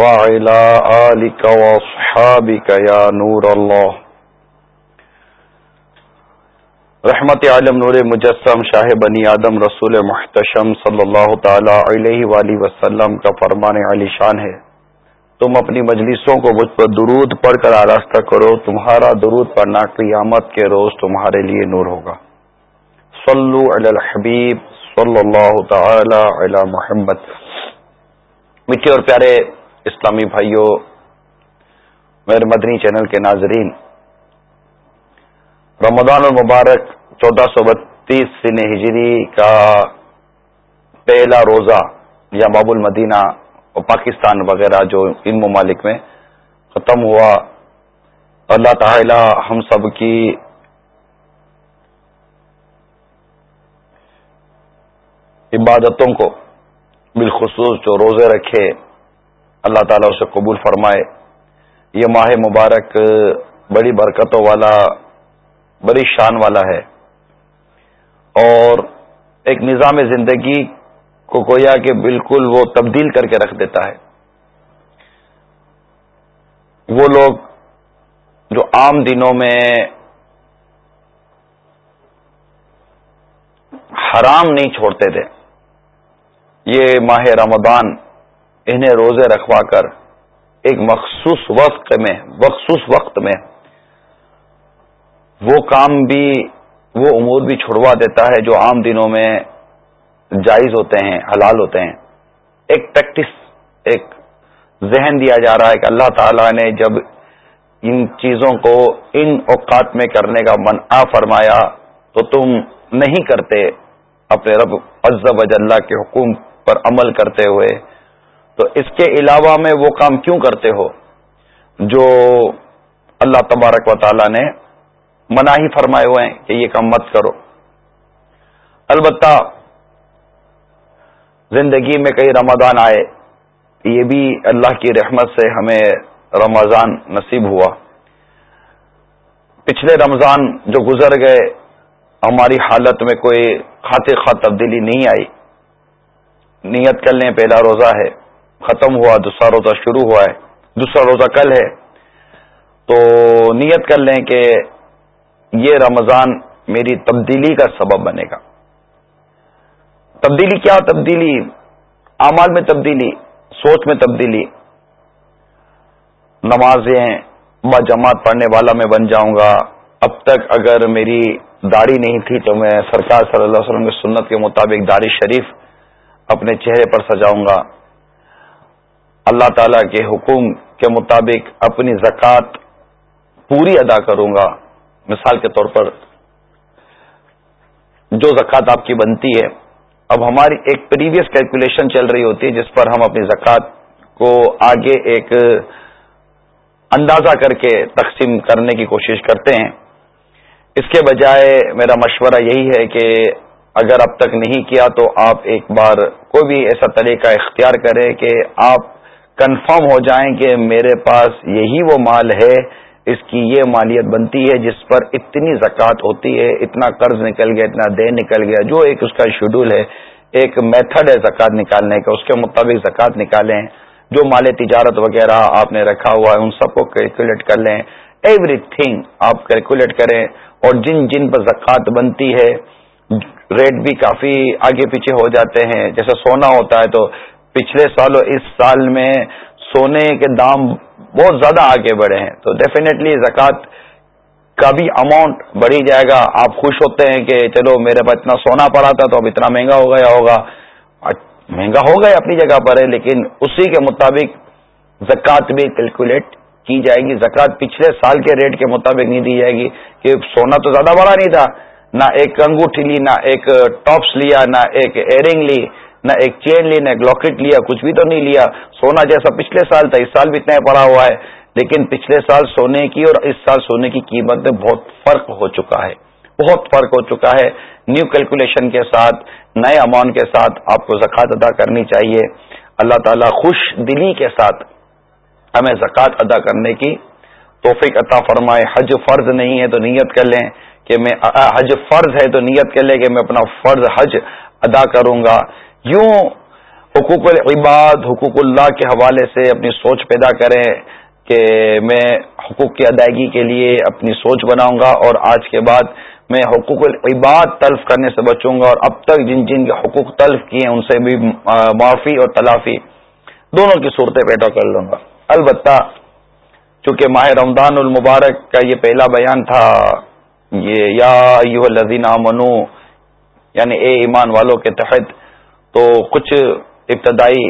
وعلى آلك وأصحابك يا نور الله. رحمت عالم نور مجسم شاہ بنی آدم رسول محتشم صلی اللہ تعالی علیہ وآلہ وسلم کا فرمان علی شان ہے۔ تم اپنی مجلسوں کو مجھ پر درود پڑھ کر آراستہ کرو، تمہارا درود پڑھنا قیامت کے روز تمہارے لیے نور ہوگا۔ صلو علی الحبیب صلی اللہ تعالی علی محمد۔ میٹھے اور پیارے اسلامی بھائیوں میرے مدنی چینل کے ناظرین، رمضان المبارک چودہ سو بتیس سن ہجری کا پہلا روزہ یا باب المدینہ اور پاکستان وغیرہ جو ان ممالک میں ختم ہوا۔ اللہ تعالی ہم سب کی عبادتوں کو بالخصوص جو روزے رکھے اللہ تعالیٰ اسے قبول فرمائے۔ یہ ماہ مبارک بڑی برکتوں والا، بڑی شان والا ہے۔ اور ایک نظام زندگی کو گویا کہ بالکل وہ تبدیل کر کے رکھ دیتا ہے۔ وہ لوگ جو عام دنوں میں حرام نہیں چھوڑتے تھے، یہ ماہ رمضان انہیں روزے رکھوا کر ایک مخصوص وقت میں، مخصوص وقت میں وہ کام بھی، وہ امور بھی چھڑوا دیتا ہے جو عام دنوں میں جائز ہوتے ہیں، حلال ہوتے ہیں۔ ایک پریکٹس ایک ذہن دیا جا رہا ہے کہ اللہ تعالی نے جب ان چیزوں کو ان اوقات میں کرنے کا منع فرمایا تو تم نہیں کرتے اپنے رب عز و کے حکم پر عمل کرتے ہوئے۔ تو اس کے علاوہ میں وہ کام کیوں کرتے ہو؟ جو اللہ تبارک و تعالی نے منع ہی فرمائے ہوئے ہیں کہ یہ کام مت کرو۔ البتہ زندگی میں کئی رمضان آئے، یہ بھی اللہ کی رحمت سے ہمیں رمضان نصیب ہوا۔ پچھلے رمضان جو گزر گئے، ہماری حالت میں کوئی خاطر خواہ تبدیلی نہیں آئی۔ نیت کر لیں پہلا روزہ ہے۔ ختم ہوا، دوسرا روزہ شروع ہوا ہے، دوسرا روزہ کل ہے۔ تو نیت کر لیں کہ یہ رمضان میری تبدیلی کا سبب بنے گا۔ تبدیلی کیا؟ تبدیلی اعمال میں تبدیلی، سوچ میں تبدیلی۔ نمازیں با جماعت پڑھنے والا میں بن جاؤں گا۔ اب تک اگر میری داڑھی نہیں تھی تو میں سرکار صلی اللہ علیہ وسلم کی سنت کے مطابق داڑھی شریف اپنے چہرے پر سجاؤں گا۔ اللہ تعالی کے حکم کے مطابق اپنی زکوٰۃ پوری ادا کروں گا۔ مثال کے طور پر جو زکوٰۃ آپ کی بنتی ہے، اب ہماری ایک پریویس کیلکولیشن چل رہی ہوتی ہے، جس پر ہم اپنی زکوٰۃ کو آگے ایک اندازہ کر کے تقسیم کرنے کی کوشش کرتے ہیں۔ اس کے بجائے میرا مشورہ یہی ہے کہ اگر اب تک نہیں کیا تو آپ ایک بار کوئی بھی ایسا طریقہ اختیار کریں کہ آپ کنفرم ہو جائیں کہ میرے پاس یہی وہ مال ہے، اس کی یہ مالیت بنتی ہے جس پر اتنی زکوٰۃ ہوتی ہے، اتنا قرض نکل گیا، اتنا دین نکل گیا، جو ایک اس کا شیڈول ہے، ایک میتھڈ ہے زکوٰۃ نکالنے کا، اس کے مطابق زکوٰۃ نکالیں، جو مال تجارت وغیرہ آپ نے رکھا ہوا ہے، ان سب کو کیلکولیٹ کر لیں۔ ایوری تھنگ آپ کیلکولیٹ کریں اور جن جن پر زکوٰۃ بنتی ہے ریٹ بھی کافی آگے پیچھے ہو جاتے ہیں۔ جیسے سونا ہوتا ہے تو پچھلے سال اور اس سال میں سونے کے دام بہت زیادہ آگے بڑھے ہیں۔ تو ڈیفینیٹلی زکوٰۃ کا بھی اماؤنٹ بڑھی جائے گا۔ آپ خوش ہوتے ہیں کہ چلو میرے پاس اتنا سونا پڑا تھا تو اب اتنا مہنگا ہو گیا ہوگا۔ مہنگا ہو گیا اپنی جگہ پر ہے، لیکن اسی کے مطابق زکوٰۃ بھی کیلکولیٹ کی جائے گی۔ زکوٰۃ پچھلے سال کے ریٹ کے مطابق نہیں دی جائے گی کہ سونا تو زیادہ بڑا نہیں تھا۔ نہ ایک انگوٹھی لی، نہ ایک ٹاپس لیا، نہ ایک ایئرنگ لی۔ نہ ایک چین لی، نہ ایک لاکٹ لیا، کچھ بھی تو نہیں لیا۔ سونا جیسا پچھلے سال تھا، اس سال بھی اتنا پڑا ہوا ہے۔ لیکن پچھلے سال سونے کی اور اس سال سونے کی قیمت میں بہت فرق ہو چکا ہے۔ بہت فرق ہو چکا ہے۔ نیو کیلکولیشن کے ساتھ، نئے اماؤنٹ کے ساتھ آپ کو زکوٰۃ ادا کرنی چاہیے۔ اللہ تعالیٰ خوش دلی کے ساتھ ہمیں زکوٰۃ ادا کرنے کی توفیق عطا فرمائے۔ حج فرض نہیں ہے تو نیت کر لیں کہ میں، حج فرض ہے تو نیت کر لیں کہ میں اپنا فرض حج ادا کروں گا۔ یوں حقوق العباد، حقوق اللہ کے حوالے سے اپنی سوچ پیدا کریں کہ میں حقوق کی ادائیگی کے لیے اپنی سوچ بناؤں گا اور آج کے بعد میں حقوق العباد تلف کرنے سے بچوں گا اور اب تک جن جن کے حقوق تلف کیے ہیں ان سے بھی معافی اور تلافی دونوں کی صورتیں پیدا کر لوں گا۔ البتہ چونکہ ماہ رمضان المبارک کا یہ پہلا بیان تھا، یہ یا لذین منو یعنی اے ایمان والوں کے تحت تو کچھ ابتدائی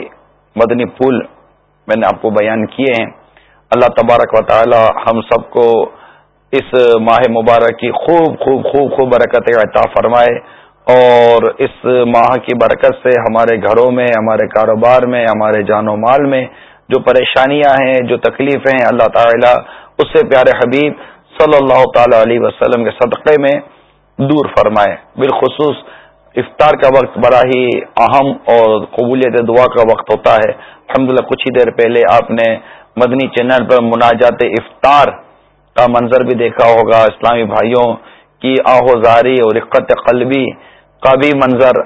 مدنی پھول میں نے آپ کو بیان کیے ہیں۔ اللہ تبارک و تعالی ہم سب کو اس ماہ مبارک کی خوب خوب خوب خوب برکت عطا فرمائے اور اس ماہ کی برکت سے ہمارے گھروں میں، ہمارے کاروبار میں، ہمارے جان و مال میں جو پریشانیاں ہیں، جو تکلیفیں ہیں، اللہ تعالی اس سے پیارے حبیب صلی اللہ تعالی علیہ وسلم کے صدقے میں دور فرمائے۔ بالخصوص افطار کا وقت بڑا ہی اہم اور قبولیت دعا کا وقت ہوتا ہے۔ الحمد کچھ ہی دیر پہلے آپ نے مدنی چینل پر مناجات افطار کا منظر بھی دیکھا ہوگا۔ اسلامی بھائیوں کی آہوزاری اور رقت قلبی کا بھی منظر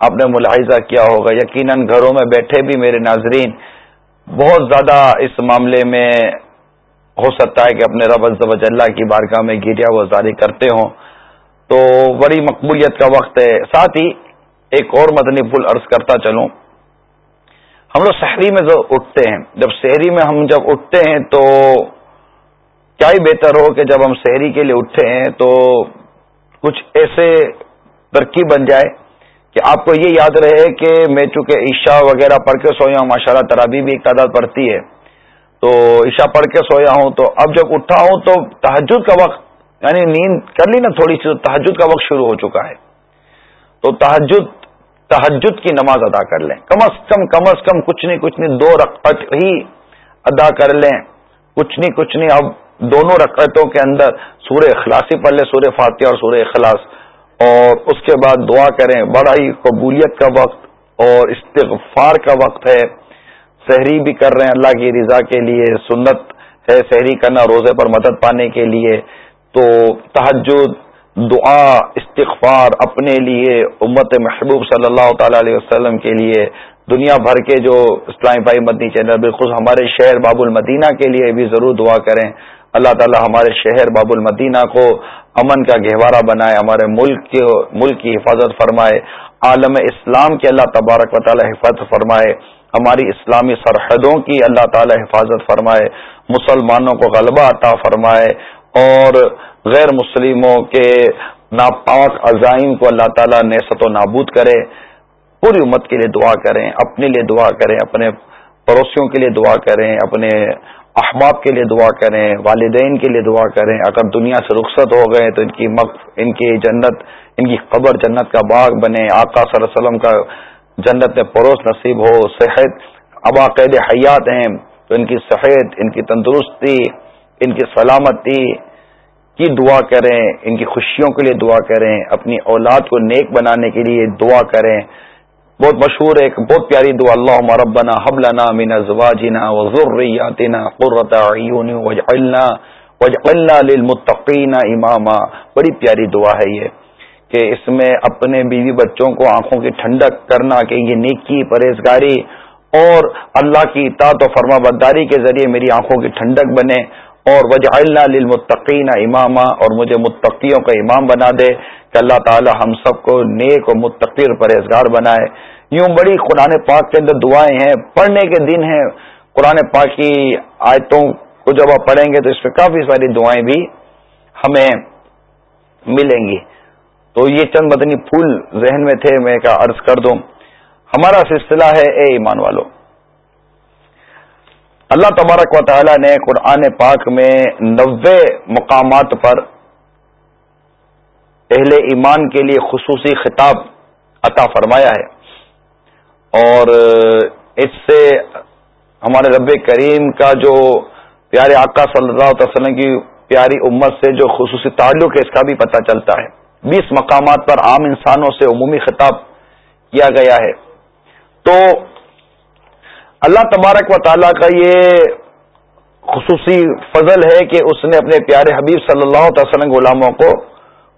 آپ نے ملاحظہ کیا ہوگا۔ یقیناً گھروں میں بیٹھے بھی میرے ناظرین، بہت زیادہ اس معاملے میں ہو سکتا ہے کہ اپنے رب اللہ کی بارگاہ میں گریا وزاری کرتے ہوں۔ تو بڑی مقبولیت کا وقت ہے۔ ساتھ ہی ایک اور مدنی پل عرض کرتا چلوں۔ ہم لوگ شہری میں جو اٹھتے ہیں، جب شہری میں ہم جب اٹھتے ہیں تو کیا ہی بہتر ہو کہ جب ہم شہری کے لیے اٹھے ہیں تو کچھ ایسے ترکیب بن جائے کہ آپ کو یہ یاد رہے کہ میں چونکہ عشاء وغیرہ پڑھ کے سویا ہوں ماشاء اللہ ترابی بھی ایک تعداد پڑتی ہے۔ تو عشاء پڑھ کے سویا ہوں، تو اب جب اٹھا ہوں تو تحجد کا وقت یعنی نیند کر لی نا تھوڑی سی تحجد کا وقت شروع ہو چکا ہے۔ تو تحجد تحجد کی نماز ادا کر لیں۔ کم از کم کم از کم کچھ نہیں کچھ نہیں دو رقط ہی ادا کر لیں۔ کچھ نہیں کچھ نہیں اب دونوں رقطوں کے اندر سورہ اخلاصی پڑھ لیں، سورہ فاتحہ اور سورہ اخلاص۔ اور اس کے بعد دعا کریں بڑا ہی قبولیت کا وقت اور استغفار کا وقت ہے۔ سحری بھی کر رہے ہیں اللہ کی رضا کے لیے، سنت ہے سحری کرنا، روزے پر مدد پانے کے لیے۔ تو تحجد دعا، استغفار اپنے لیے امت محبوب صلی اللہ تعالی علیہ وسلم کے لیے، دنیا بھر کے جو اسلامی بھائی مدنی چینل، بالخصوص ہمارے شہر باب المدینہ کے لیے بھی ضرور دعا کریں۔ اللہ تعالی ہمارے شہر باب المدینہ کو امن کا گہوارہ بنائے، ہمارے ملک کے، ملک کی حفاظت فرمائے۔ عالم اسلام کی اللہ تبارک و تعالی حفاظت فرمائے۔ ہماری اسلامی سرحدوں کی اللہ تعالی حفاظت فرمائے۔ مسلمانوں کو غلبہ عطا فرمائے۔ اور غیر مسلموں کے ناپاک عزائم کو اللہ تعالیٰ نیست و نابود کرے، پوری امت کے لیے دعا کریں، اپنے لیے دعا کریں، اپنے پڑوسیوں کے لیے دعا کریں، اپنے احباب کے لیے دعا کریں، والدین کے لیے دعا کریں۔ اگر دنیا سے رخصت ہو گئے تو ان کی مقف ان کی جنت، ان کی قبر جنت کا باغ بنے، آقا صلی اللہ علیہ وسلم کا جنت میں پروس نصیب ہو، صحت ابا قید حیات ہیں، تو ان کی صحت، ان کی تندرستی، ان کی سلامتی کی دعا کریں، ان کی خوشیوں کے لیے دعا کریں، اپنی اولاد کو نیک بنانے کے لیے دعا کریں۔ بہت مشہور ایک بہت پیاری دعا اللہ مربنا حبلنا من ازواجنا وذرياتنا قرة اعين واجعلنا واجعلنا للمتقين اماما۔ بڑی پیاری دعا ہے یہ، کہ اس میں اپنے بیوی بچوں کو آنکھوں کی ٹھنڈک کرنا، کہ یہ نیکی، پرہیزگاری اور اللہ کی اطاعت و فرما برداری کے ذریعے میری آنکھوں کی ٹھنڈک بنے۔ اور وجہ اللہ للمتقین اماما اور مجھے متقیوں کا امام بنا دے کہ اللہ تعالی ہم سب کو نیک و متقی اور پرہیزگار بنائے۔ یوں بڑی قرآن پاک کے اندر دعائیں ہیں، پڑھنے کے دن ہیں۔ قرآن پاک کی آیتوں کو جب آپ پڑھیں گے تو اس میں کافی ساری دعائیں بھی ہمیں ملیں گی۔ تو یہ چند مدنی پھول ذہن میں تھے، میں کیا عرض کر دوں۔ ہمارا سلسلہ ہے، اے ایمان والوں اللہ تبارک و تعالی نے قرآن پاک میں نوے مقامات پر اہل ایمان کے لیے خصوصی خطاب عطا فرمایا ہے اور اس سے ہمارے رب کریم کا جو پیارے آقا صلی اللہ علیہ وسلم کی پیاری امت سے جو خصوصی تعلق ہے، اس کا بھی پتہ چلتا ہے۔ بیس مقامات پر عام انسانوں سے عمومی خطاب کیا گیا ہے۔ تو اللہ تبارک و تعالیٰ کا یہ خصوصی فضل ہے کہ اس نے اپنے پیارے حبیب صلی اللہ علیہ وسلم غلاموں کو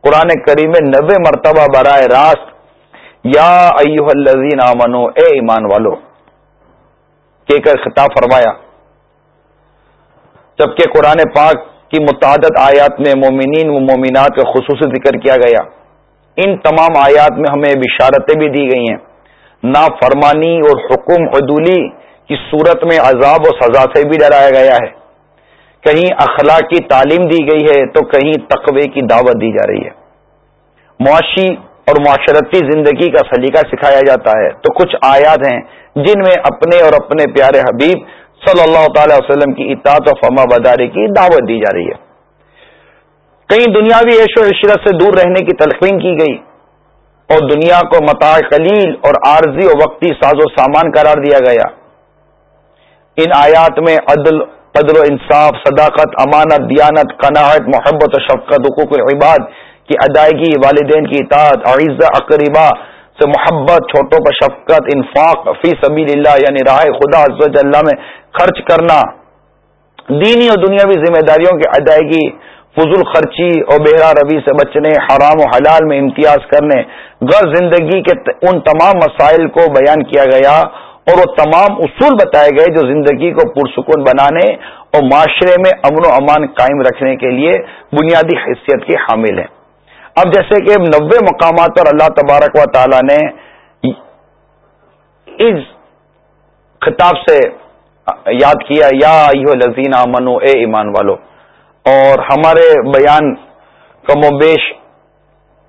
قرآن کریم میں نبے مرتبہ برائے راست، یا ایوہ الذین آمنو، اے ایمان والو، کہہ کر خطاب فرمایا۔ جبکہ قرآن پاک کی متعدد آیات میں مومنین و مومنات کا خصوصی ذکر کیا گیا۔ ان تمام آیات میں ہمیں بشارتیں بھی دی گئی ہیں۔ نا فرمانی اور حکم عدولی کی صورت میں عذاب و سزا سے بھی ڈرایا گیا ہے۔ کہیں اخلاق کی تعلیم دی گئی ہے تو کہیں تقوی کی دعوت دی جا رہی ہے۔ معاشی اور معاشرتی زندگی کا سلیقہ سکھایا جاتا ہے۔ تو کچھ آیات ہیں جن میں اپنے اور اپنے پیارے حبیب صلی اللہ تعالی وسلم کی اطاعت و فما بداری کی دعوت دی جا رہی ہے۔ کہیں دنیاوی عیش و عشرت سے دور رہنے کی تلقین کی گئی اور دنیا کو متا قلیل اور عارضی و وقتی ساز و سامان قرار دیا گیا۔ ان آیات میں عدل عدل و انصاف، صداقت، امانت، دیانت، قناعت، محبت و شفقت، حقوق عباد کی ادائیگی، والدین کی اطاعت عیز اقربا سے محبت، چھوٹوں پر شفقت، انفاق، فی سبیل اللہ یعنی راہ خدا عز اللہ میں خرچ کرنا، دینی اور دنیاوی ذمہ داریوں کی ادائیگی، فضول خرچی اور بہرا روی سے بچنے، حرام و حلال میں امتیاز کرنے غر زندگی کے ان تمام مسائل کو بیان کیا گیا اور وہ تمام اصول بتائے گئے جو زندگی کو پرسکون بنانے اور معاشرے میں امن و امان قائم رکھنے کے لیے بنیادی حیثیت کے حامل ہیں۔ اب جیسے کہ نوے مقامات پر اللہ تبارک و تعالی نے اس خطاب سے یاد کیا، یا یو لذین امن اے ایمان والو، اور ہمارے بیان کم و بیش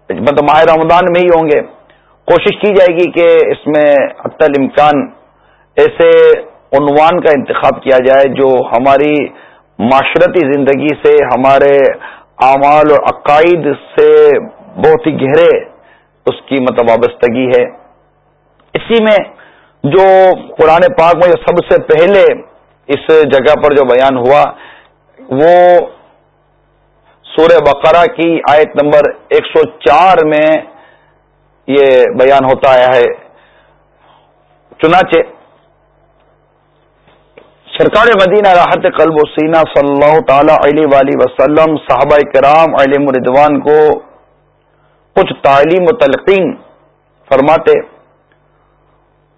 مطلب ماہ رمضان میں ہی ہوں گے۔ کوشش کی جائے گی کہ اس میں حتی الامکان ایسے عنوان کا انتخاب کیا جائے جو ہماری معاشرتی زندگی سے، ہمارے اعمال اور عقائد سے بہت ہی گہرے اس کی مطلب وابستگی ہے۔ اسی میں جو قرآن پاک میں جو سب سے پہلے اس جگہ پر جو بیان ہوا، وہ سورہ بقرہ کی آیت نمبر ایک سو چار میں یہ بیان ہوتا آیا ہے۔ چنانچہ سرکار مدینہ راحت قلب و سینہ صلی اللہ تعالی علیہ وسلم صحابہ کرام علیہ مردوان کو کچھ تعلیم و تلقین فرماتے۔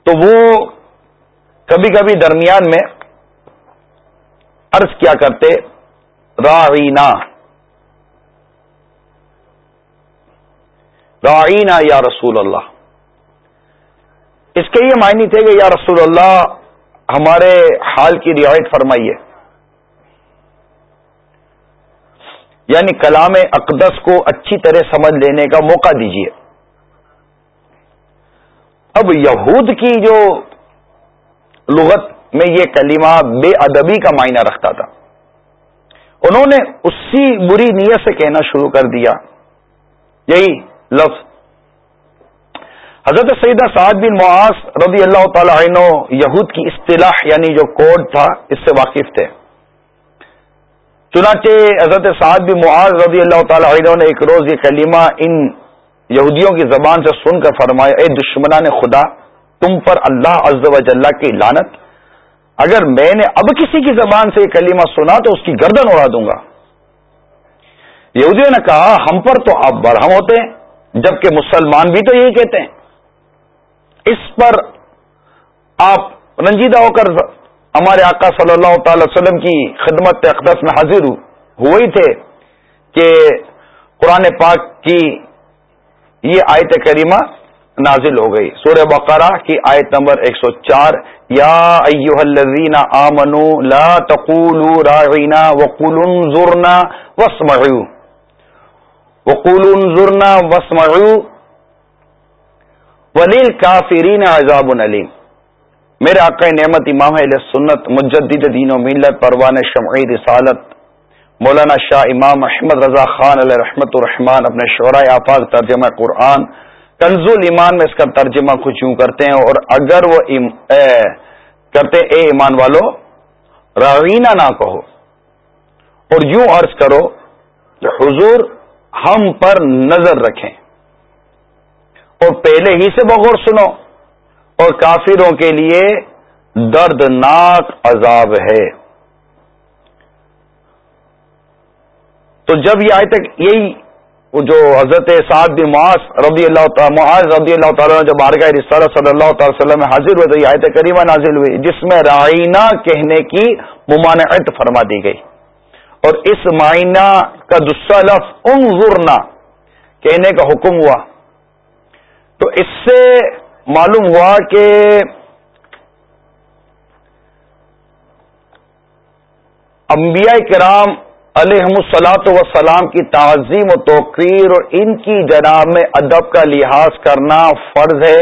تو وہ کبھی کبھی درمیان میں عرض کیا کرتے، راعینا راعینا یا رسول اللہ اس کے یہ معنی تھے کہ یا رسول اللہ ہمارے حال کی رعایت فرمائیے۔ یعنی کلام اقدس کو اچھی طرح سمجھ لینے کا موقع دیجیے۔ اب یہود کی جو لغت میں یہ کلمہ بے ادبی کا معنی رکھتا تھا، انہوں نے اسی بری نیت سے کہنا شروع کر دیا۔ یہی لفظ حضرت سیدہ سعد بن معاذ رضی اللہ تعالی عنہ یہود کی اصطلاح یعنی جو کوڈ تھا، اس سے واقف تھے۔ چنانچہ حضرت سعد بن معاذ رضی اللہ تعالی عنہ نے ایک روز یہ کلمہ ان یہودیوں کی زبان سے سن کر فرمایا، اے دشمنان خدا، تم پر اللہ عز و جل کی لانت اگر میں نے اب کسی کی زبان سے یہ کلمہ سنا تو اس کی گردن اڑا دوں گا۔ یہودیوں نے کہا، ہم پر تو آپ برہم ہوتے ہیں، جبکہ مسلمان بھی تو یہی کہتے ہیں۔ اس پر آپ رنجیدہ ہو کر ہمارے آقا صلی اللہ تعالی وسلم کی خدمت اقدس میں حاضر ہوئے تھے کہ قرآن پاک کی یہ آیت کریمہ نازل ہو گئی۔ سورہ بقرہ کی آیت نمبر ایک سو چار، یا ایوہ الذین آمنوا لا تقولوا راعینا وقولوا انظرنا واسمعوا۔ وقولوا انظرنا واسمعوا ولیل کافرین عذاب علیم میرے آقا نعمت امام علیہ سنت، مجدد دین و میلت پروان شمعی، رسالت، مولانا شاہ امام احمد رضا خان علیہ رحمت الرحمان اپنے شعراء آفاق ترجمہ قرآن کنز ایمان میں اس کا ترجمہ کچھ یوں کرتے ہیں، اور اگر وہ ام اے کرتے اے ایمان والو روینہ نہ کہو۔ اور یوں عرض کرو کہ حضور ہم پر نظر رکھیں۔ اور پہلے ہی سے بغور سنو۔ اور کافروں کے لیے دردناک عذاب ہے۔ تو جب یہ آئے تک یہی جو حضرت سعد بن معاذ رضی اللہ معاذ رضی اللہ تعالیٰ نے جب بارگاہ رسالہ صلی اللہ تعالی وسلم میں حاضر ہوئے تو یہ آیت کریمہ نازل ہوئی، جس میں رائنا کہنے کی ممانعت فرما دی گئی۔ اور اس معائنہ کا دوسرا لفظ انظرنا کہنے کا حکم ہوا۔ تو اس سے معلوم ہوا کہ انبیاء کرام علیہم السلاط وسلام کی تعظیم و توقیر اور ان کی جناب میں ادب کا لحاظ کرنا فرض ہے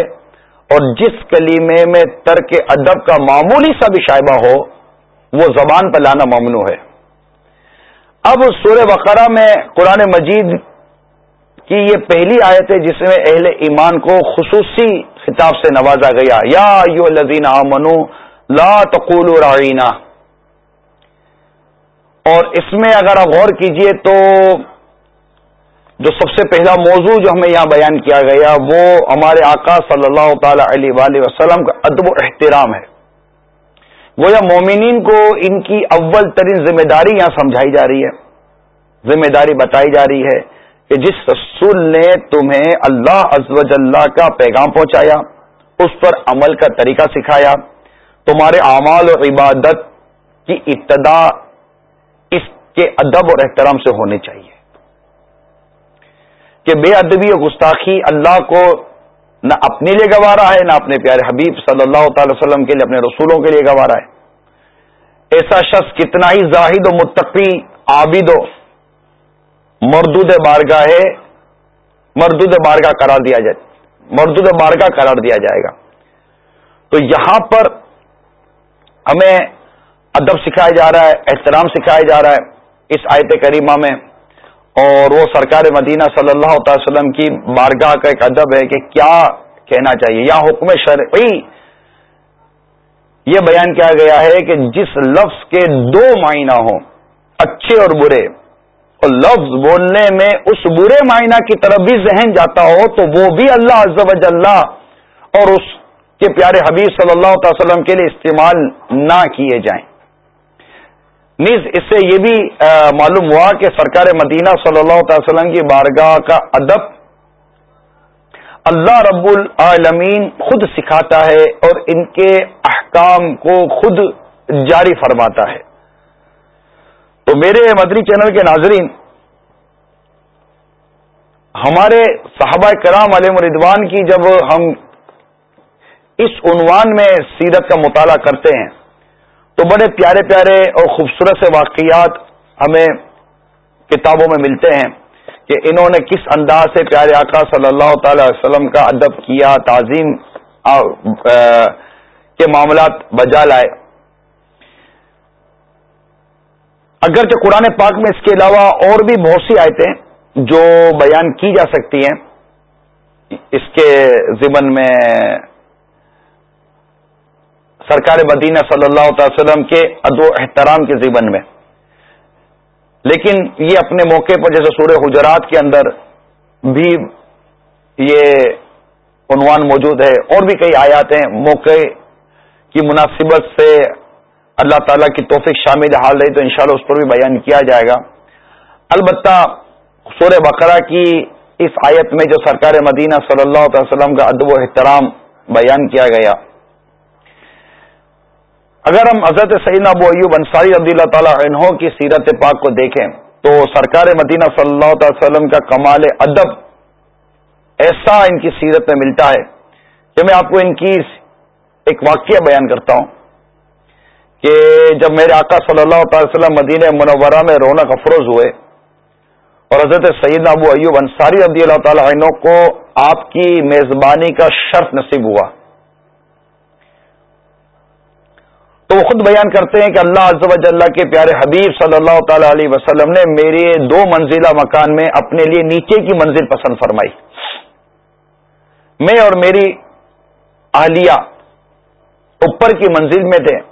اور جس کلیمے میں ترک ادب کا معمولی سا بھی شائبہ ہو، وہ زبان پہ لانا ممنوع ہے۔ اب سورہ بقرہ میں قرآن مجید کی یہ پہلی آیت ہے جس میں اہل ایمان کو خصوصی خطاب سے نوازا گیا۔ یا یو لذین منو لا تقول رعینہ اور اس میں اگر آپ غور کیجیے تو جو سب سے پہلا موضوع جو ہمیں یہاں بیان کیا گیا، وہ ہمارے آقا صلی اللہ تعالی علیہ وآلہ وسلم کا ادب و احترام ہے۔ وہ یا مومنین کو ان کی اول ترین ذمہ داری یہاں سمجھائی جا رہی ہے، ذمہ داری بتائی جا رہی ہے۔ کہ جس رسول نے تمہیں اللہ ازوج اللہ کا پیغام پہنچایا، اس پر عمل کا طریقہ سکھایا۔ تمہارے اعمال و عبادت کی ابتدا اس کے ادب اور احترام سے ہونے چاہیے۔ کہ بے ادبی اور گستاخی اللہ کو نہ اپنے لیے گوارا ہے، نہ اپنے پیارے حبیب صلی اللہ تعالی وسلم کے لیے، اپنے رسولوں کے لیے گوارا ہے۔ ایسا شخص کتنا ہی زاہد و متقی، عابد و مردود بارگاہ مردود بارگاہ قرار دیا جائے مردود بارگاہ قرار دیا جائے گا۔ تو یہاں پر ہمیں ادب سکھایا جا رہا ہے، احترام سکھایا جا رہا ہے اس آیت کریمہ میں۔ اور وہ سرکار مدینہ صلی اللہ تعالی وسلم کی بارگاہ کا ایک ادب ہے کہ کیا کہنا چاہیے۔ یا حکم شرعی یہ بیان کیا گیا ہے کہ جس لفظ کے دو معنی ہوں، اچھے اور برے اور لفظ بولنے میں اس برے معنی کی طرف بھی ذہن جاتا ہو تو وہ بھی اللہ عز و اللہ اور اس کے پیارے حبیب صلی اللہ تعالی وسلم کے لیے استعمال نہ کیے جائیں۔ نیز اس سے یہ بھی معلوم ہوا کہ سرکار مدینہ صلی اللہ تعالی وسلم کی بارگاہ کا ادب اللہ رب العالمین خود سکھاتا ہے اور ان کے احکام کو خود جاری فرماتا ہے۔ تو میرے مدری چینل کے ناظرین، ہمارے صحابہ کرام علیہ مردوان کی جب ہم اس عنوان میں سیرت کا مطالعہ کرتے ہیں، تو بڑے پیارے پیارے اور خوبصورت سے واقعات ہمیں کتابوں میں ملتے ہیں کہ انہوں نے کس انداز سے پیارے آقا صلی اللہ تعالی وسلم کا ادب کیا، تعظیم کے معاملات بجا لائے۔ اگرچہ قرآن پاک میں اس کے علاوہ اور بھی بہت سی آیتیں جو بیان کی جا سکتی ہیں، اس کے ضمن میں سرکار مدینہ صلی اللہ تعالی وسلم کے ادو احترام کے زیبن میں۔ لیکن یہ اپنے موقع پر جیسے سورہ حجرات کے اندر بھی یہ عنوان موجود ہے اور بھی کئی آیات ہیں، موقع کی مناسبت سے اللہ تعالی کی توفیق شامل حال رہی تو انشاءاللہ اس پر بھی بیان کیا جائے گا۔ البتہ سورہ بقرہ کی اس آیت میں جو سرکار مدینہ صلی اللہ تعالی وسلم کا ادب و احترام بیان کیا گیا۔ اگر ہم حضرت سعید ابو ایوب انصاری رضی اللہ تعالیٰ عنہ کی سیرت پاک کو دیکھیں تو سرکار مدینہ صلی اللہ تعالی وسلم کا کمال ادب ایسا ان کی سیرت میں ملتا ہے کہ میں آپ کو ان کی ایک واقعہ بیان کرتا ہوں۔ کہ جب میرے آقا صلی اللہ تعالی وسلم مدینہ منورہ میں رونق افروز ہوئے اور حضرت سعید ابو ایوب انصاری رضی اللہ تعالیٰ عنہ کو آپ کی میزبانی کا شرط نصیب ہوا۔ تو وہ خود بیان کرتے ہیں کہ اللہ عز و جل کے پیارے حبیب صلی اللہ تعالی علیہ وسلم نے میرے دو منزلہ مکان میں اپنے لیے نیچے کی منزل پسند فرمائی۔ میں اور میری اہلیہ اوپر کی منزل میں تھے۔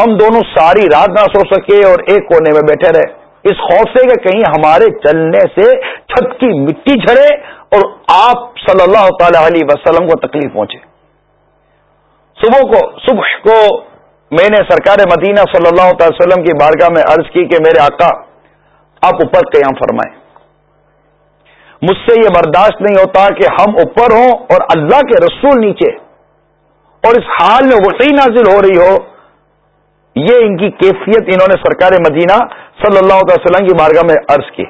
ہم دونوں ساری رات نہ سو سکے اور ایک کونے میں بیٹھے رہے۔ اس خوف سے کہ کہیں ہمارے چلنے سے چھت کی مٹی جھڑے اور آپ صلی اللہ تعالی علیہ وسلم کو تکلیف پہنچے۔ صبح کو صبح کو میں نے سرکار مدینہ صلی اللہ تعالی وسلم کی بارگاہ میں عرض کی کہ میرے آقا، آپ اوپر قیام فرمائیں۔ مجھ سے یہ برداشت نہیں ہوتا کہ ہم اوپر ہوں اور اللہ کے رسول نیچے۔ اور اس حال میں وسیع نازل ہو رہی ہو یہ ان کی کیفیت انہوں نے سرکار مدینہ صلی اللہ تعالی وسلم کی بارگاہ میں عرض کی۔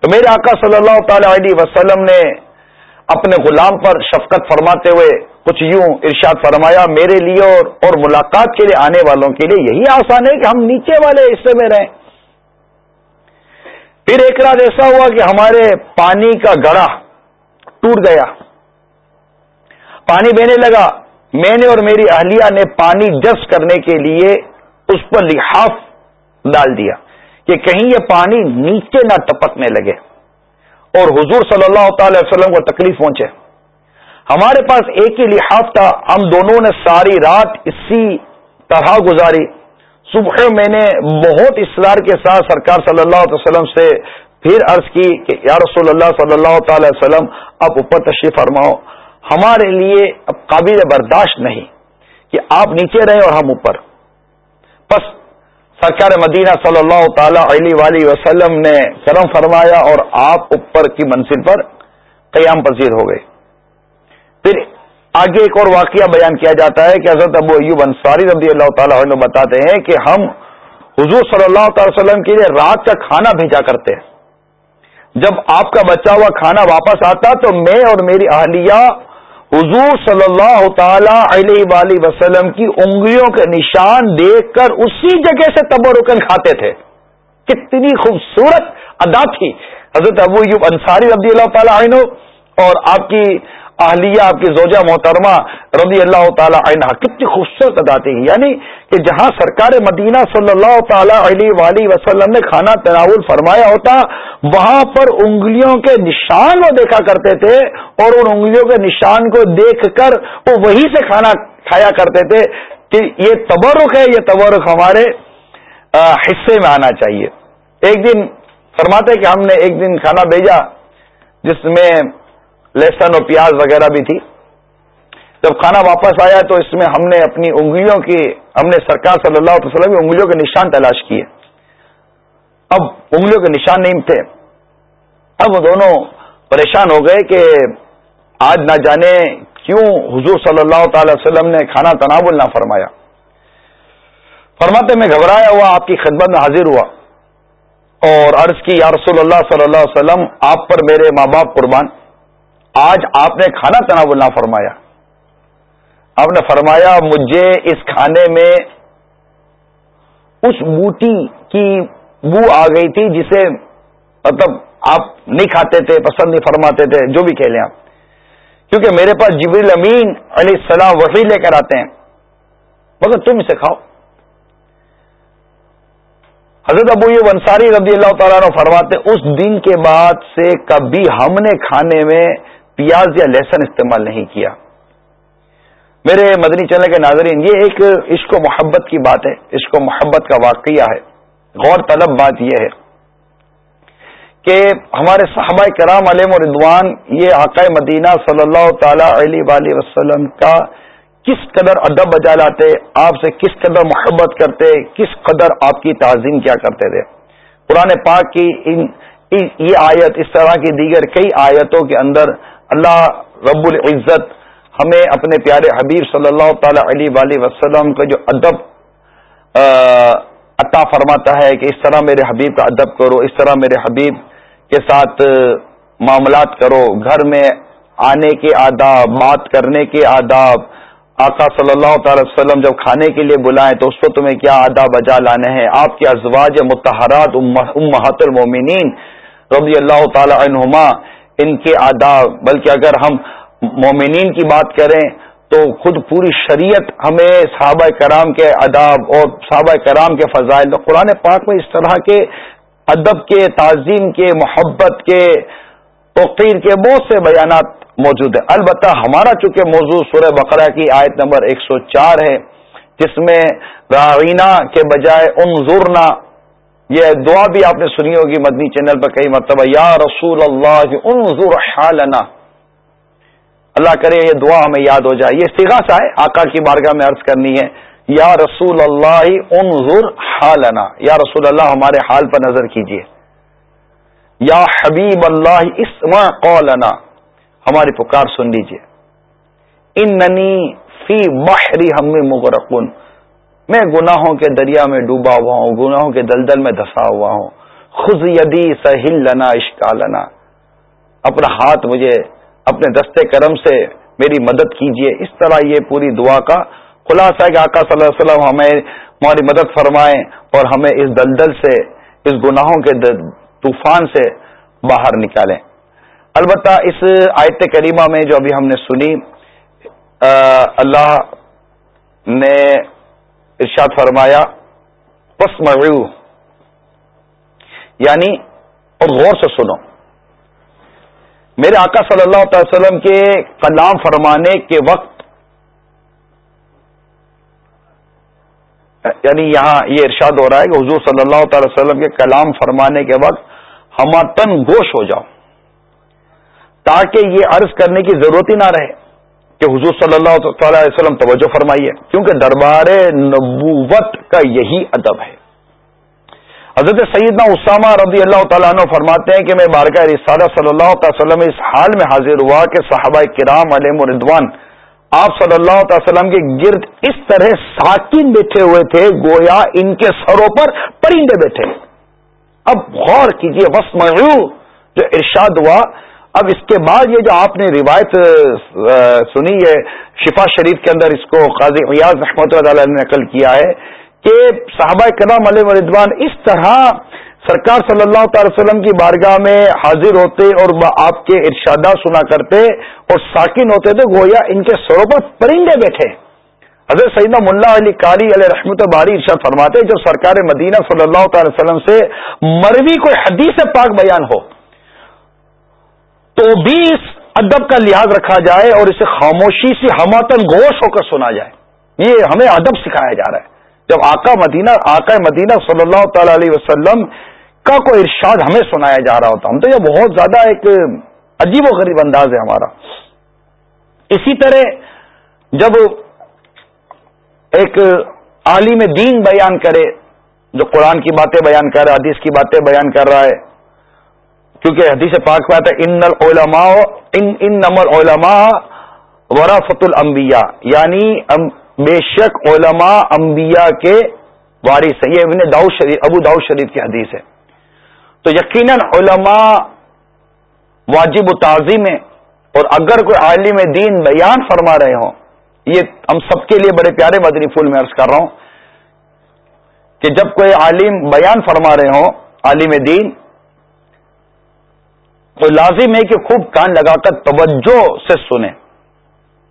تو میرے آقا صلی اللہ تعالی علیہ وسلم نے اپنے غلام پر شفقت فرماتے ہوئے کچھ یوں ارشاد فرمایا، میرے لیے اور اور ملاقات کے لیے آنے والوں کے لیے یہی آسان ہے کہ ہم نیچے والے حصے میں رہیں۔ پھر ایک رات ایسا ہوا کہ ہمارے پانی کا گڑا ٹوٹ گیا۔ پانی بہنے لگا۔ میں نے اور میری اہلیہ نے پانی جس کرنے کے لیے اس پر لحاف ڈال دیا کہ کہیں یہ پانی نیچے نہ ٹپکنے لگے اور حضور صلی اللہ تعالی وسلم کو تکلیف پہنچے۔ ہمارے پاس ایک ہی لحاف تھا، ہم دونوں نے ساری رات اسی طرح گزاری۔ صبح میں نے بہت اصرار کے ساتھ سرکار صلی اللہ علیہ وسلم سے پھر عرض کی کہ یا رسول اللہ صلی اللہ تعالی وسلم، آپ اوپر تشریف فرماؤ۔ ہمارے لیے اب قابل برداشت نہیں کہ آپ نیچے رہیں اور ہم اوپر۔ بس سرکار مدینہ صلی اللہ تعالی علیہ وسلم نے کرم فرمایا اور آپ اوپر کی منزل پر قیام پذیر ہو گئے۔ پھر آگے ایک اور واقعہ بیان کیا جاتا ہے کہ حضرت ابو ایوب انصاری رضی اللہ تعالیٰ عنہ بتاتے ہیں کہ ہم حضور صلی اللہ تعالی وسلم کے لیے رات کا کھانا بھیجا کرتے ہیں۔ جب آپ کا بچا ہوا کھانا واپس آتا تو میں اور میری اہلیہ حضور صلی اللہ تعالی علیہ وآلہ وسلم کی انگلیوں کے نشان دیکھ کر اسی جگہ سے تبرکن کھاتے تھے۔ کتنی خوبصورت ادا تھی۔ حضرت ابو یوب انصاری رضی اللہ تعالیٰ عنہ اور آپ کی اہلیہ آپ کی زوجہ محترمہ رضی اللہ تعالی عنہ کتنی خوبصورت ادا تھی یعنی کہ جہاں سرکار مدینہ صلی اللہ تعالی علیہ وآلہ وسلم نے کھانا تناول فرمایا ہوتا، وہاں پر انگلیوں کے نشان وہ دیکھا کرتے تھے اور ان انگلیوں کے نشان کو دیکھ کر وہ وہی سے کھانا کھایا کرتے تھے کہ یہ تبرک ہے، یہ تبرک ہمارے حصے میں آنا چاہیے۔ ایک دن فرماتے کہ ہم نے ایک دن کھانا بھیجا، جس میں لہسن اور پیاز وغیرہ بھی تھی۔ جب کھانا واپس آیا تو اس میں ہم نے اپنی انگلیوں کی، ہم نے سرکار صلی اللہ علیہ وسلم کی انگلیوں کے نشان تلاش کیے۔ اب انگلیوں کے نشان نہیں تھے۔ اب وہ دونوں پریشان ہو گئے کہ آج نہ جانے کیوں حضور صلی اللہ تعالی وسلم نے کھانا تناول نہ فرمایا۔ فرماتے میں گھبرایا ہوا، آپ کی خدمت میں حاضر ہوا۔ اور عرض کی، یا رسول اللہ صلی اللہ علیہ وسلم، آپ پر میرے ماں باپ قربان۔ آج آپ نے کھانا تناول نہ فرمایا۔ آپ نے فرمایا، مجھے اس کھانے میں اس بوٹی کی بو آ گئی تھی جسے مطلب آپ نہیں کھاتے تھے، پسند نہیں فرماتے تھے، جو بھی کہہ لیں آپ۔ کیونکہ میرے پاس جبریل امین علیہ السلام وہی لے کر آتے ہیں۔ مگر تم اسے کھاؤ۔ حضرت ابو یہ انصاری رضی اللہ تعالیٰ نے فرماتے، اس دن کے بعد سے کبھی ہم نے کھانے میں پیاز یا لہسن استعمال نہیں کیا۔ میرے مدنی چلنے کے ناظرین، یہ ایک عشق و محبت کی بات ہے، عشق و محبت کا واقعہ ہے۔ غور طلب بات یہ ہے کہ ہمارے صحابہ کرام علیم و ردوان یہ عقائے مدینہ صلی اللہ تعالی علیہ وسلم کا کس قدر ادب بجا لاتے آپ سے کس قدر محبت کرتے، کس قدر آپ کی تعظیم کیا کرتے تھے۔ قرآن پاک کی ان، یہ آیت، اس طرح کی دیگر کئی آیتوں کے اندر اللہ رب العزت ہمیں اپنے پیارے حبیب صلی اللہ تعالی علیہ وآلہ وسلم کا جو ادب عطا فرماتا ہے کہ اس طرح میرے حبیب کا ادب کرو، اس طرح میرے حبیب کے ساتھ معاملات کرو، گھر میں آنے کے آداب، بات کرنے کے آداب، آقا صلی اللہ تعالی وسلم جب کھانے کے لیے بلائیں تو اس کو تمہیں کیا آداب بجا لانے ہیں؟ آپ کے ازواج متحرات امہات المومنین رضی اللہ تعالی عنہما ان کے آداب، بلکہ اگر ہم مومنین کی بات کریں تو خود پوری شریعت ہمیں صحابہ کرام کے اداب اور صحابہ کرام کے فضائل قرآن پاک میں اس طرح کے ادب کے، تعظیم کے، محبت کے، توقیر کے بہت سے بیانات موجود ہیں۔ البتہ ہمارا چونکہ موضوع سورہ بقرہ کی آیت نمبر 104 ہے، جس میں راوینا کے بجائے انظرنا یہ دعا بھی آپ نے سنی ہوگی مدنی چینل پر کئی مرتبہ، یا رسول اللہ انظر حالنا۔ اللہ کرے یہ دعا ہمیں یاد ہو جائے۔ یہ سیگا سا ہے، آقا کی بارگاہ میں عرض کرنی ہے۔ یا رسول اللہ انظر حالنا۔ یا رسول اللہ ہمارے حال پر نظر کیجیے یا حبیب اللہ اسما قولنا ہماری پکار سن لیجیے ان فی بحری ہم مغرقن میں گناہوں کے دریا میں ڈوبا ہوا ہوں، گناہوں کے دلدل میں دھسا ہوا ہوں۔ خز یدی سہل لنا اشکالنا اپنا ہاتھ مجھے اپنے دستے کرم سے میری مدد کیجیے اس طرح یہ پوری دعا کا خلاصہ ہے کہ آقا صلی اللہ علیہ وسلم ہمیں ہماری مدد فرمائیں اور ہمیں اس دلدل سے، اس گناہوں کے طوفان سے باہر نکالیں۔ البتہ اس آیت کریمہ میں جو ابھی ہم نے سنی اللہ نے ارشاد فرمایا پس یعنی اور غور سے سنو۔ میرے آقا صلی اللہ تعالی وسلم کے کلام فرمانے کے وقت یعنی یہاں یہ ارشاد ہو رہا ہے کہ حضور صلی اللہ تعالی وسلم کے کلام فرمانے کے وقت ہم تن گوش ہو جاؤ، تاکہ یہ عرض کرنے کی ضرورت ہی نہ رہے۔ کہ حضور صلی اللہ تعالی وسلم توجہ فرمائیے، کیونکہ دربار نبوت کا یہی ادب ہے۔ حضرت سیدنا اسامہ رضی اللہ تعالیٰ عنہ فرماتے ہیں کہ میں بارگاہ رسالہ صلی اللہ تعالی وسلم اس حال میں حاضر ہوا کہ صحابہ کرام علیہ مردوان، آپ صلی اللہ تعالی وسلم کے گرد اس طرح ساکن بیٹھے ہوئے تھے، گویا ان کے سروں پر پرندے بیٹھے۔ اب غور کیجیے بس جو ارشاد ہوا اب اس کے بعد یہ جو آپ نے روایت سنی ہے، شفا شریف کے اندر اس کو قاضی ریاض رحمۃ اللہ نے نقل کیا ہے کہ صحابہ کرام علیہ مردوان اس طرح سرکار صلی اللہ تعالی وسلم کی بارگاہ میں حاضر ہوتے اور آپ کے ارشادات سنا کرتے اور ساکن ہوتے تھے گویا ان کے سروں پر پرندے بیٹھے۔ حضرت سیدنا ملا علی کاری علیہ رحمت باری ارشاد فرماتے جب سرکار مدینہ صلی اللہ تعالی وسلم سے مروی کوئی حدیث پاک بیان ہو۔ تو بھی اس ادب کا لحاظ رکھا جائے اور اسے خاموشی سے ہماتن گوش ہو کر سنا جائے۔ یہ ہمیں ادب سکھایا جا رہا ہے۔ جب آقا مدینہ آقا مدینہ صلی اللہ تعالی علیہ وسلم کا کوئی ارشاد ہمیں سنایا جا رہا ہوتا، ہم تو یہ بہت زیادہ ایک عجیب و غریب انداز ہے ہمارا۔ اسی طرح جب ایک عالم دین بیان کرے، جو قرآن کی باتیں بیان کر رہا ہے حدیث کی باتیں بیان کر رہا ہے کیونکہ حدیث پاک پاتا ہے ان العلماء ان ان نمل علماء ورافت الانبیاء یعنی بے شک علماء انبیاء کے وارث ہیں۔ یہ ابن داؤ شریف ابو داؤ شریف کی حدیث ہے۔ تو یقیناً علماء واجب و تعظیم ہے اور اگر کوئی عالم دین بیان فرما رہے ہوں، یہ ہم سب کے لیے بڑے پیارے مدنی پھول میں عرض کر رہا ہوں کہ جب کوئی عالم بیان فرما رہے ہوں، عالم دین تو لازم ہے کہ خوب کان لگا کر توجہ سے سنیں۔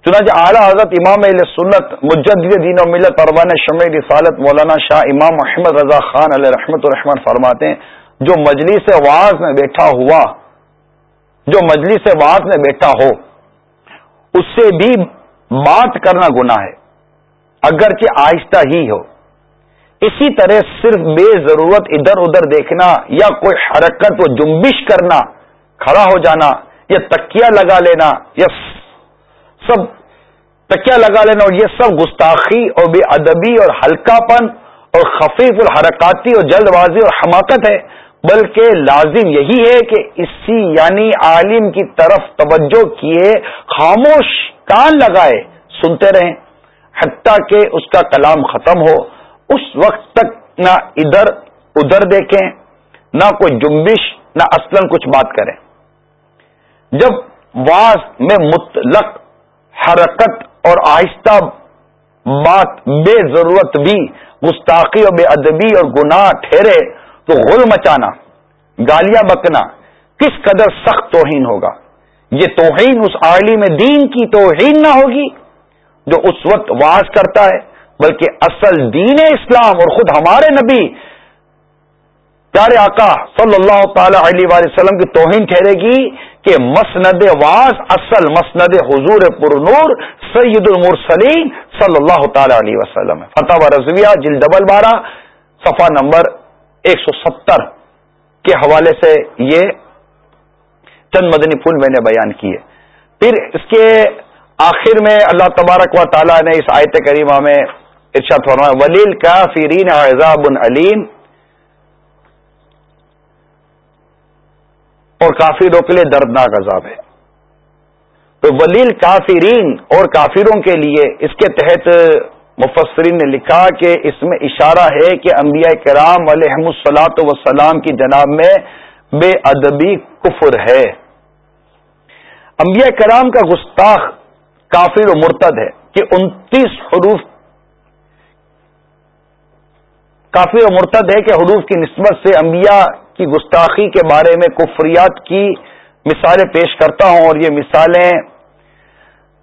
چنانچہ اعلیٰ حضرت امام علیہ سنت مجد دین و ملت پروان شمع رسالت مولانا شاہ امام محمد رضا خان علیہ رحمت الرحمن فرماتے ہیں، جو مجلس واز میں بیٹھا ہوا، جو مجلس واز میں بیٹھا ہو، اس سے بھی بات کرنا گنا ہے۔ اگرچہ آہستہ ہی ہو۔ اسی طرح صرف بے ضرورت ادھر ادھر دیکھنا یا کوئی حرکت و جنبش کرنا کھڑا ہو جانا یا تکیا لگا لینا یا سب تکیا لگا لینا اور یہ سب گستاخی اور بے ادبی اور ہلکا پن اور خفیف الحرکاتی اور جلد بازی اور حماقت ہے، بلکہ لازم یہی ہے کہ اسی یعنی عالم کی طرف توجہ کیے، خاموش کان لگائے، سنتے رہیں، حتیٰ کہ اس کا کلام ختم ہو۔ اس وقت تک نہ ادھر ادھر دیکھیں، نہ کوئی جنبش، نہ اصلا کچھ بات کریں۔ جب واس میں مطلق حرکت اور آہستہ بات بے ضرورت بھی، گستاخی اور بے ادبی اور گناہ ٹھہرے تو غل مچانا، گالیاں بکنا کس قدر سخت توہین ہوگا؟ یہ توہین اس عالم دین کی توہین نہ ہوگی جو اس وقت واز کرتا ہے، بلکہ اصل دین اسلام اور خود ہمارے نبی، پیارے آقا صلی اللہ تعالی علیہ وسلم کی توہین ٹھہرے گی۔ کہ مسند واز اصل مسند حضور پر نور سید المرسلین صلی اللہ تعالی علیہ وسلم فتح و رضویہ جل ڈبل بارہ، صفحہ نمبر ایک سو ستر کے حوالے سے یہ چند مدنی پھول میں نے بیان کیے۔ پھر اس کے آخر میں اللہ تبارک و تعالی نے اس آیت کریمہ میں ارشاد فرمایا ولیل کا فرین عذاب علیم اور کافروں کے لیے دردناک عذاب ہے۔ تو ولیل کافرین اور کافروں کے لیے اس کے تحت مفسرین نے لکھا کہ اس میں اشارہ ہے کہ انبیاء کرام علیہ السلاط وسلام کی جناب میں بے ادبی کفر ہے۔ انبیاء کرام کا گستاخ کافر و مرتد ہے کہ انتیس حروف کافی و مرتد ہے کہ حروف کی نسبت سے انبیاء کی گستاخی کے بارے میں کفریات کی مثالیں پیش کرتا ہوں اور یہ مثالیں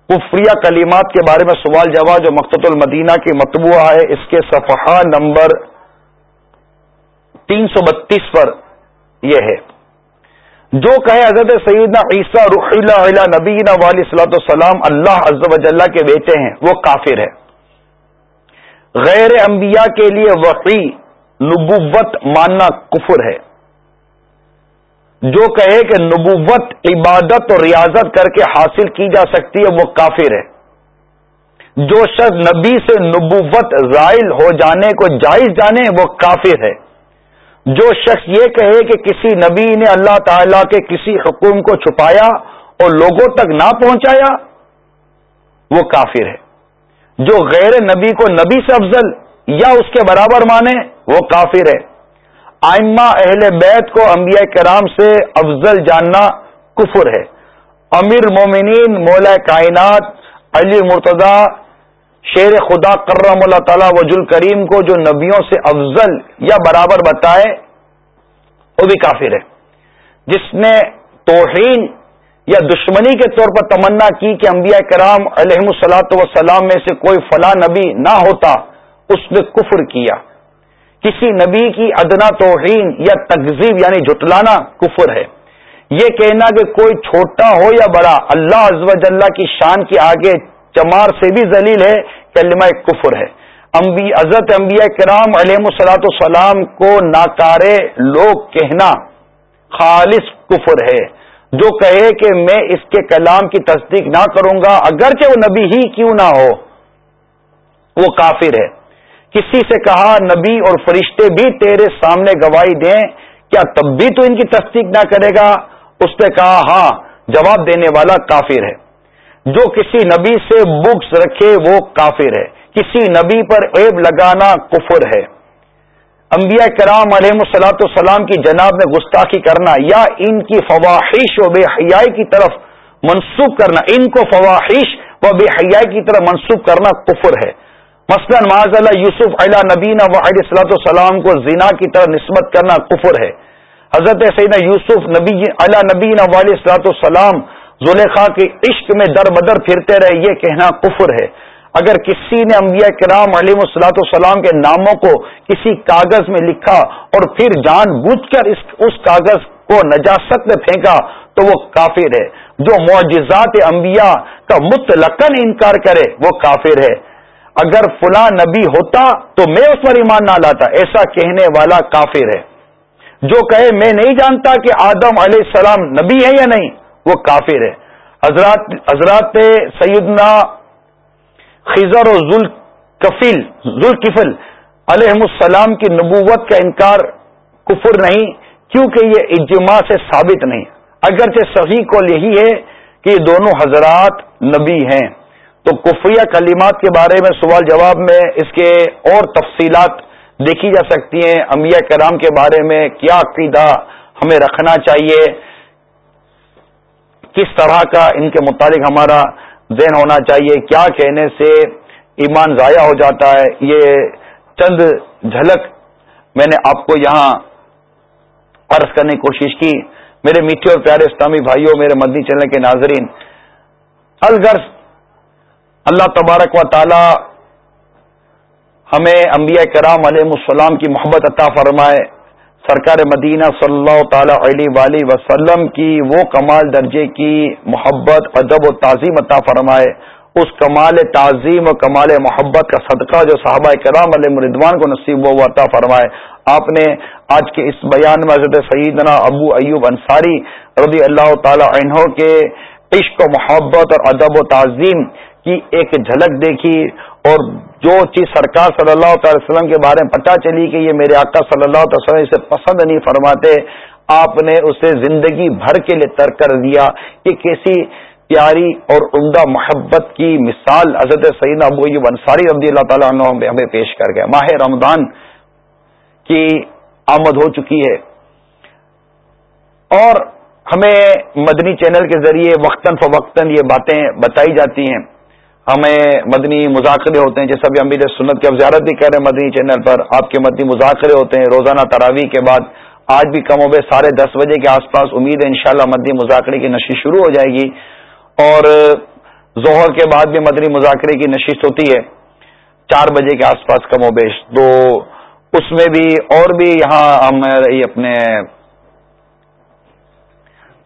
کفریہ کلیمات کے بارے میں سوال جواب جو مقت المدینہ کی مطبوعہ ہے، اس کے صفحہ نمبر تین سو بتیس پر یہ ہے۔ جو کہے حضرت سیدنا عیسیٰ رخ اللہ نبینہ والی صلاۃ السلام اللہ عز و جلہ کے بیٹے ہیں، وہ کافر ہے غیر انبیاء کے لیے وقی نبوت ماننا کفر ہے۔ جو کہے کہ نبوت، عبادت اور ریاضت کر کے حاصل کی جا سکتی ہے، وہ کافر ہے۔ جو شخص نبی سے نبوت زائل ہو جانے کو جائز جانے، وہ کافر ہے۔ جو شخص یہ کہے کہ کسی نبی نے اللہ تعالی کے کسی حکم کو چھپایا اور لوگوں تک نہ پہنچایا، وہ کافر ہے۔ جو غیر نبی کو نبی سے افضل یا اس کے برابر مانے، وہ کافر ہے۔ آئمہ اہل بیت کو انبیاء کرام سے افضل جاننا کفر ہے۔ امیر مومنین، مولا کائنات، علی مرتضی، شیر خدا کرم اللہ تعالی وجل کریم کو جو نبیوں سے افضل یا برابر بتائے، وہ بھی کافر ہے۔ جس نے توہین یا دشمنی کے طور پر تمنا کی کہ انبیاء کرام علیہ السلاۃ وسلام میں سے کوئی فلاں نبی نہ ہوتا، اس نے کفر کیا۔ کسی نبی کی ادنا توہین یا تقزیب یعنی جھٹلانا کفر ہے۔ یہ کہنا کہ کوئی چھوٹا ہو یا بڑا، اللہ عز و کی شان کے آگے چمار سے بھی ذلیل ہے، کلمہ کفر ہے۔ عزت انبیاء کرام علیہ السلاۃ السلام کو ناکارے لوگ کہنا خالص کفر ہے۔ جو کہے کہ میں اس کے کلام کی تصدیق نہ کروں گا، اگرچہ وہ نبی ہی کیوں نہ ہو، وہ کافر ہے۔ کسی سے کہا نبی اور فرشتے بھی تیرے سامنے گواہی دیں، کیا تب بھی تو ان کی تصدیق نہ کرے گا؟ اس نے کہا ہاں جواب دینے والا کافر ہے۔ جو کسی نبی سے بکس رکھے وہ کافر ہے۔ کسی نبی پر عیب لگانا کفر ہے۔ انبیاء کرام علیہ السلاۃ السلام کی جناب میں گستاخی کرنا یا ان کی فواہش و بے حیائی کی طرف منسوخ کرنا، ان کو فواہش و بے حیائی کی طرف منسوخ کرنا کفر ہے۔ مثلاً معاذ اللہ یوسف علیہ نبین واحد صلاۃ السلام کو زنا کی طرح نسبت کرنا کفر ہے۔ حضرت سیدنا یوسف نبی علیہ نبین والی صلاۃ السلام زلیخا کے عشق میں در بدر پھرتے رہے، یہ کہنا کفر ہے۔ اگر کسی نے انبیاء کرام علیم السلاۃ السلام کے ناموں کو کسی کاغذ میں لکھا اور پھر جان بوجھ کر اس کاغذ کو نجاست میں پھینکا، تو وہ کافر ہے۔ جو معجزات انبیاء کا متلقن انکار کرے، وہ کافر ہے۔ اگر فلاں نبی ہوتا تو میں اس پر ایمان نہ لاتا، ایسا کہنے والا کافر ہے۔ جو کہے میں نہیں جانتا کہ آدم علیہ السلام نبی ہے یا نہیں، وہ کافر ہے۔ حضرات حضرات سیدنا خزر و ذوالکفیل، ذوالکفل علیہ السلام کی نبوت کا انکار کفر نہیں، کیونکہ یہ اجماع سے ثابت نہیں۔ اگرچہ صحیح کو یہی ہے کہ یہ دونوں حضرات نبی ہیں۔ تو کفیہ کلمات کے بارے میں سوال جواب میں اس کے اور تفصیلات دیکھی جا سکتی ہیں۔ امیا کرام کے بارے میں کیا عقیدہ ہمیں رکھنا چاہیے؟ کس طرح کا ان کے متعلق ہمارا ذہن ہونا چاہیے؟ کیا کہنے سے ایمان ضائع ہو جاتا ہے؟ یہ چند جھلک میں نے آپ کو یہاں عرض کرنے کی کوشش کی۔ میرے میٹھے اور پیارے اسلامی بھائیوں، میرے مدنی چلنے کے ناظرین، الغرض اللہ تبارک و تعالی ہمیں انبیاء کرام علیہ السلام کی محبت عطا فرمائے۔ سرکار مدینہ صلی اللہ تعالی علیہ وسلم کی وہ کمال درجے کی محبت، ادب و تعظیم عطا فرمائے۔ اس کمال تعظیم و کمال محبت کا صدقہ جو صحابہ کرام علیہ مردوان کو نصیب و عطا فرمائے۔ آپ نے آج کے اس بیان میں حضرت سیدنا ابو ایوب انصاری رضی اللہ تعالی عنہ کے عشق و محبت اور ادب و تعظیم کی ایک جھلک دیکھی اور جو چیز سرکار صلی اللہ تعالی وسلم کے بارے میں پتہ چلی کہ یہ میرے آقا صلی اللہ تعالی وسلم اسے پسند نہیں فرماتے، آپ نے اسے زندگی بھر کے لیے ترک کر دیا۔ کہ کیسی پیاری اور عمدہ محبت کی مثال حضرت سعید ابو انصاری رضی اللہ تعالیٰ عنہ ہمیں پیش کر گیا ماہ رمضان کی آمد ہو چکی ہے۔ اور ہمیں مدنی چینل کے ذریعے وقتاً فوقتاً یہ باتیں بتائی جاتی ہیں۔ ہمیں مدنی مذاکرے ہوتے ہیں جیسا بھی امیر سنت کی اب زیارت بھی کر رہے ہیں مدنی چینل پر، آپ کے مدنی مذاکرے ہوتے ہیں، روزانہ تراوی کے بعد آج بھی کم ہو گئے ساڑھے دس بجے کے آس پاس امید ہے انشاءاللہ مدنی مذاکرے کی نشست شروع ہو جائے گی۔ اور ظہر کے بعد بھی مدنی مذاکرے کی نشست ہوتی ہے، چار بجے کے آس پاس کم و بیش۔ دو اس میں بھی اور بھی یہاں ہم اپنے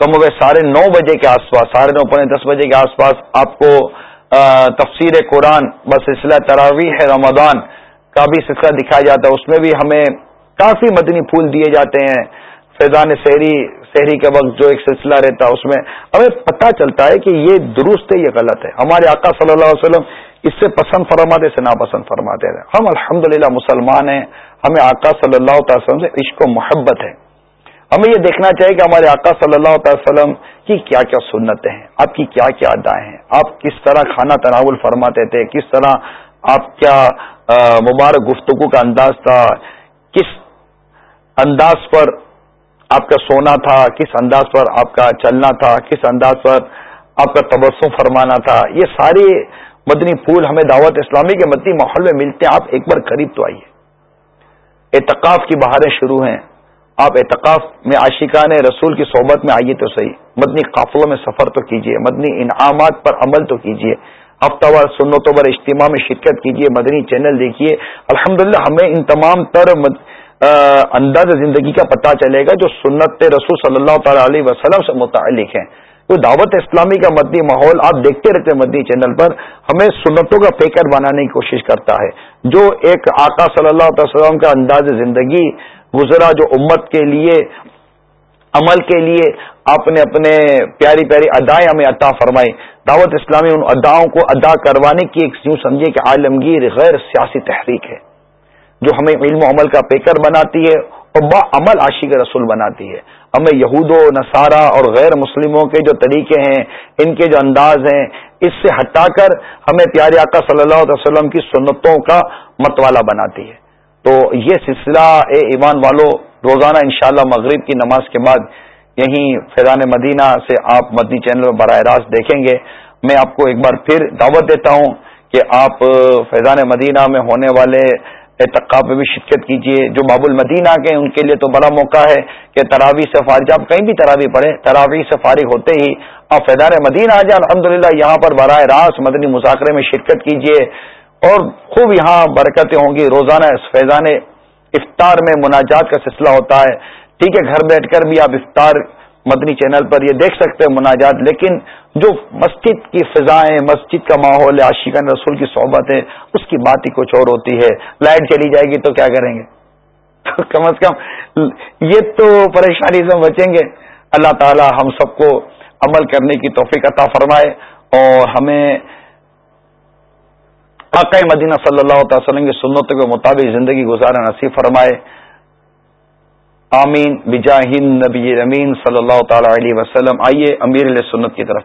کم و بیش ساڑھے نو بجے کے آس پاس، ساڑھے نو پونے دس بجے کے آس پاس آپ کو تفسیر قرآن ب سلسلہ تراویح ہے رمضان کا بھی سلسلہ دکھایا جاتا ہے، اس میں بھی ہمیں کافی مدنی پھول دیے جاتے ہیں۔ فیضان شہری شہری کے وقت جو ایک سلسلہ رہتا ہے، اس میں ہمیں پتہ چلتا ہے کہ یہ درست ہے، یہ غلط ہے۔ ہمارے آقا صلی اللہ علیہ وسلم اس سے پسند فرماتے سے ناپسند فرماتے ہیں۔ ہم الحمد مسلمان ہیں، ہمیں آقا صلی اللہ تعالی وسلم سے عشق و محبت ہے۔ ہمیں یہ دیکھنا چاہیے کہ ہمارے آقا صلی اللہ تعالی وسلم کی کیا کیا سنتیں ہیں، آپ کی کیا کیا ادائیں ہیں، آپ کس طرح کھانا تناول فرماتے تھے، کس طرح آپ کیا مبارک گفتگو کا انداز تھا، کس انداز پر آپ کا سونا تھا، کس انداز پر آپ کا چلنا تھا، کس انداز پر آپ کا تبسم فرمانا تھا، یہ سارے مدنی پھول ہمیں دعوت اسلامی کے مدنی ماحول میں ملتے ہیں، آپ ایک بار قریب تو آئیے۔ اعتقاف کی بہاریں شروع ہیں۔ آپ اعتقاف میں عاشقان رسول کی صحبت میں آئیے تو صحیح۔ مدنی قافلوں میں سفر تو کیجیے مدنی انعامات پر عمل تو کیجیے ہفتہ وار سنتوں پر اجتماع میں شرکت کیجیے مدنی چینل دیکھیے الحمدللہ، ہمیں ان تمام تر مد... انداز زندگی کا پتہ چلے گا جو سنت رسول صلی اللہ تعالی علیہ وسلم سے متعلق ہیں۔ تو دعوت اسلامی کا مدنی ماحول آپ دیکھتے رہتے مدنی چینل پر۔ ہمیں سنتوں کا پیکر بنانے کی کوشش کرتا ہے۔ جو ایک آقا صلی اللہ علیہ وسلم کا انداز زندگی گزرا جو امت کے لیے، عمل کے لیے آپ نے اپنے پیاری پیاری ادائیں ہمیں عطا فرمائی۔ دعوت اسلامی ان اداؤں کو ادا کروانے کی ایک یوں سمجھے کہ عالمگیر غیر سیاسی تحریک ہے، جو ہمیں علم و عمل کا پیکر بناتی ہے اور با عمل عاشق رسول بناتی ہے۔ ہمیں یہود و نصارہ اور غیر مسلموں کے جو طریقے ہیں، ان کے جو انداز ہیں، اس سے ہٹا کر ہمیں پیارے آقا صلی اللہ علیہ وسلم کی سنتوں کا متوالا بناتی ہے۔ تو یہ سلسلہ اے ایمان والو، روزانہ انشاءاللہ مغرب کی نماز کے بعد یہیں فیضان مدینہ سے آپ مدنی چینل میں براہ راست دیکھیں گے۔ میں آپ کو ایک بار پھر دعوت دیتا ہوں کہ آپ فیضان مدینہ میں ہونے والے اعتقاب میں بھی شرکت کیجیے جو باب المدینہ کے ان کے لیے تو بڑا موقع ہے کہ تراوی سے فارغ آپ کہیں بھی تراوی پڑھیں تراوی سے فارغ ہوتے ہی آپ فیضان مدینہ آ جائیں۔ الحمد یہاں پر براہ راست مدنی مذاکرے میں شرکت کیجیے اور خوب یہاں برکتیں ہوں گی۔ روزانہ فیضان افطار میں مناجات کا سلسلہ ہوتا ہے۔ ٹھیک ہے، گھر بیٹھ کر بھی آپ افطار مدنی چینل پر یہ دیکھ سکتے ہیں مناجات، لیکن جو مسجد کی فضائیں، مسجد کا ماحول ہے عاشقان رسول کی صحبت ہے اس کی بات ہی کچھ اور ہوتی ہے۔ لائٹ چلی جائے گی تو کیا کریں گے؟ کم از کم یہ تو پریشانی سے بچیں گے۔ اللہ تعالی ہم سب کو عمل کرنے کی توفیق عطا فرمائے اور ہمیں آقا مدینہ صلی اللہ تعالی وسلم کی سنتوں کے مطابق زندگی گزارا نصیب فرمائے۔ آمین۔ بجاہن نبی امین صلی اللہ تعالی علیہ وسلم۔ آئیے امیر سنت کی طرف۔